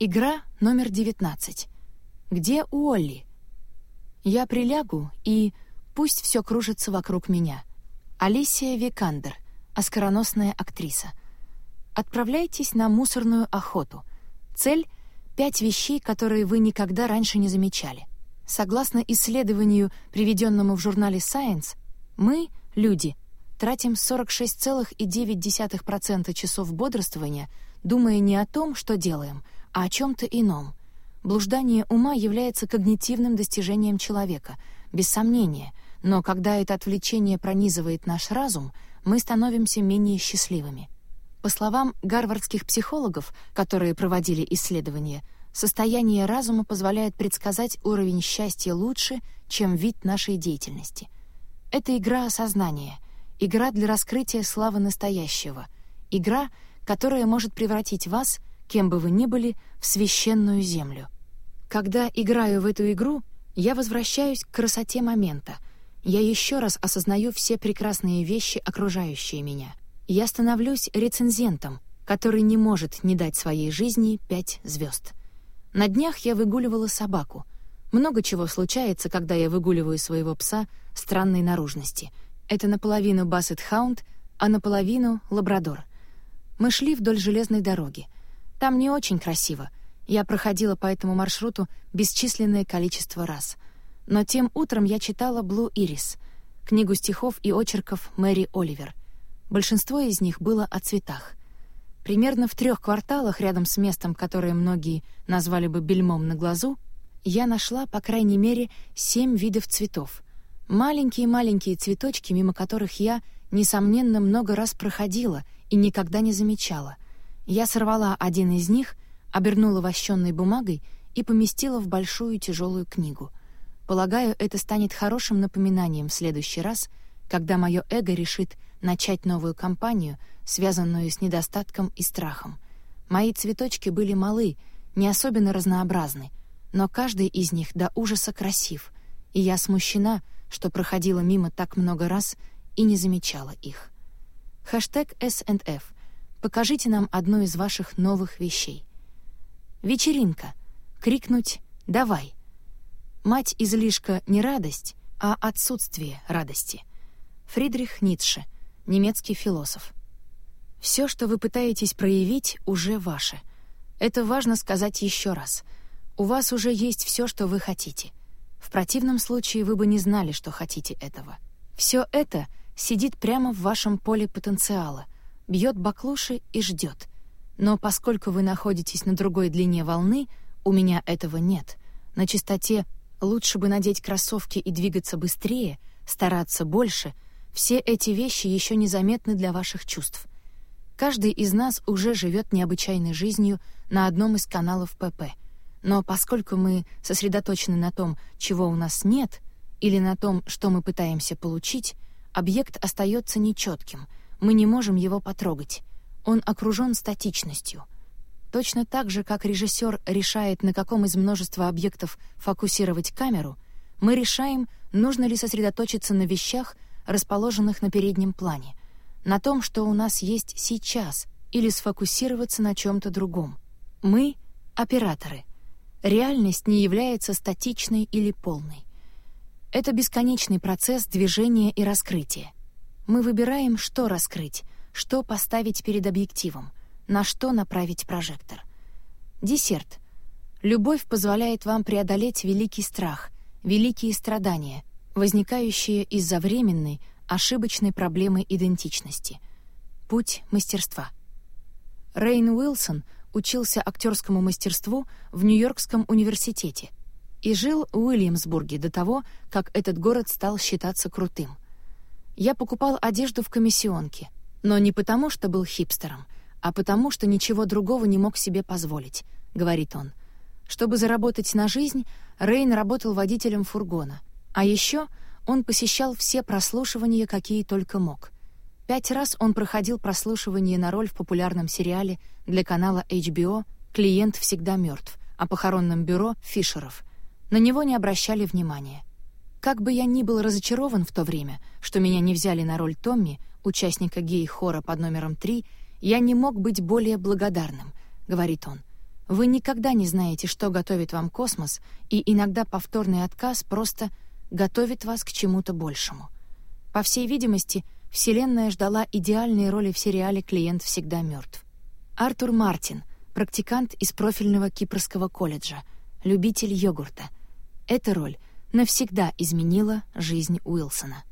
Игра номер 19. Где Уолли? Я прилягу, и пусть все кружится вокруг меня. Алисия Викандер, оскароносная актриса. Отправляйтесь на мусорную охоту. Цель — пять вещей, которые вы никогда раньше не замечали. Согласно исследованию, приведенному в журнале Science, мы, люди, тратим 46,9% часов бодрствования, думая не о том, что делаем — а о чем-то ином. Блуждание ума является когнитивным достижением человека, без сомнения, но когда это отвлечение пронизывает наш разум, мы становимся менее счастливыми. По словам гарвардских психологов, которые проводили исследования, состояние разума позволяет предсказать уровень счастья лучше, чем вид нашей деятельности. Это игра осознания, игра для раскрытия славы настоящего, игра, которая может превратить вас кем бы вы ни были, в священную землю. Когда играю в эту игру, я возвращаюсь к красоте момента. Я еще раз осознаю все прекрасные вещи, окружающие меня. Я становлюсь рецензентом, который не может не дать своей жизни пять звезд. На днях я выгуливала собаку. Много чего случается, когда я выгуливаю своего пса странной наружности. Это наполовину бассет-хаунд, а наполовину лабрадор. Мы шли вдоль железной дороги — там не очень красиво. Я проходила по этому маршруту бесчисленное количество раз. Но тем утром я читала «Блу Ирис», книгу стихов и очерков Мэри Оливер. Большинство из них было о цветах. Примерно в трех кварталах рядом с местом, которое многие назвали бы бельмом на глазу, я нашла, по крайней мере, семь видов цветов. Маленькие-маленькие цветочки, мимо которых я, несомненно, много раз проходила и никогда не замечала — я сорвала один из них, обернула вощенной бумагой и поместила в большую тяжелую книгу. Полагаю, это станет хорошим напоминанием в следующий раз, когда мое эго решит начать новую кампанию, связанную с недостатком и страхом. Мои цветочки были малы, не особенно разнообразны, но каждый из них до ужаса красив, и я смущена, что проходила мимо так много раз и не замечала их. Хэштег S&F — Покажите нам одну из ваших новых вещей. Вечеринка. Крикнуть «давай». Мать излишка не радость, а отсутствие радости. Фридрих Ницше, немецкий философ. Все, что вы пытаетесь проявить, уже ваше. Это важно сказать еще раз. У вас уже есть все, что вы хотите. В противном случае вы бы не знали, что хотите этого. Все это сидит прямо в вашем поле потенциала — бьет баклуши и ждет. Но поскольку вы находитесь на другой длине волны, у меня этого нет. На чистоте лучше бы надеть кроссовки и двигаться быстрее, стараться больше. Все эти вещи еще незаметны для ваших чувств. Каждый из нас уже живет необычайной жизнью на одном из каналов ПП. Но поскольку мы сосредоточены на том, чего у нас нет, или на том, что мы пытаемся получить, объект остается нечетким — мы не можем его потрогать. Он окружен статичностью. Точно так же, как режиссер решает, на каком из множества объектов фокусировать камеру, мы решаем, нужно ли сосредоточиться на вещах, расположенных на переднем плане, на том, что у нас есть сейчас, или сфокусироваться на чем-то другом. Мы — операторы. Реальность не является статичной или полной. Это бесконечный процесс движения и раскрытия. Мы выбираем, что раскрыть, что поставить перед объективом, на что направить прожектор. Десерт. Любовь позволяет вам преодолеть великий страх, великие страдания, возникающие из-за временной, ошибочной проблемы идентичности. Путь мастерства. Рейн Уилсон учился актерскому мастерству в Нью-Йоркском университете и жил в Уильямсбурге до того, как этот город стал считаться крутым — я покупал одежду в комиссионке, но не потому, что был хипстером, а потому, что ничего другого не мог себе позволить, говорит он. Чтобы заработать на жизнь, Рейн работал водителем фургона, а еще он посещал все прослушивания, какие только мог. Пять раз он проходил прослушивание на роль в популярном сериале для канала HBO «Клиент всегда мертв» о похоронном бюро Фишеров. На него не обращали внимания. Как бы я ни был разочарован в то время, что меня не взяли на роль Томми, участника гей-хора под номером 3, я не мог быть более благодарным, говорит он. Вы никогда не знаете, что готовит вам космос, и иногда повторный отказ просто готовит вас к чему-то большему. По всей видимости, Вселенная ждала идеальной роли в сериале «Клиент всегда мертв». Артур Мартин, практикант из профильного Кипрского колледжа, любитель йогурта. Эта роль навсегда изменила жизнь Уилсона.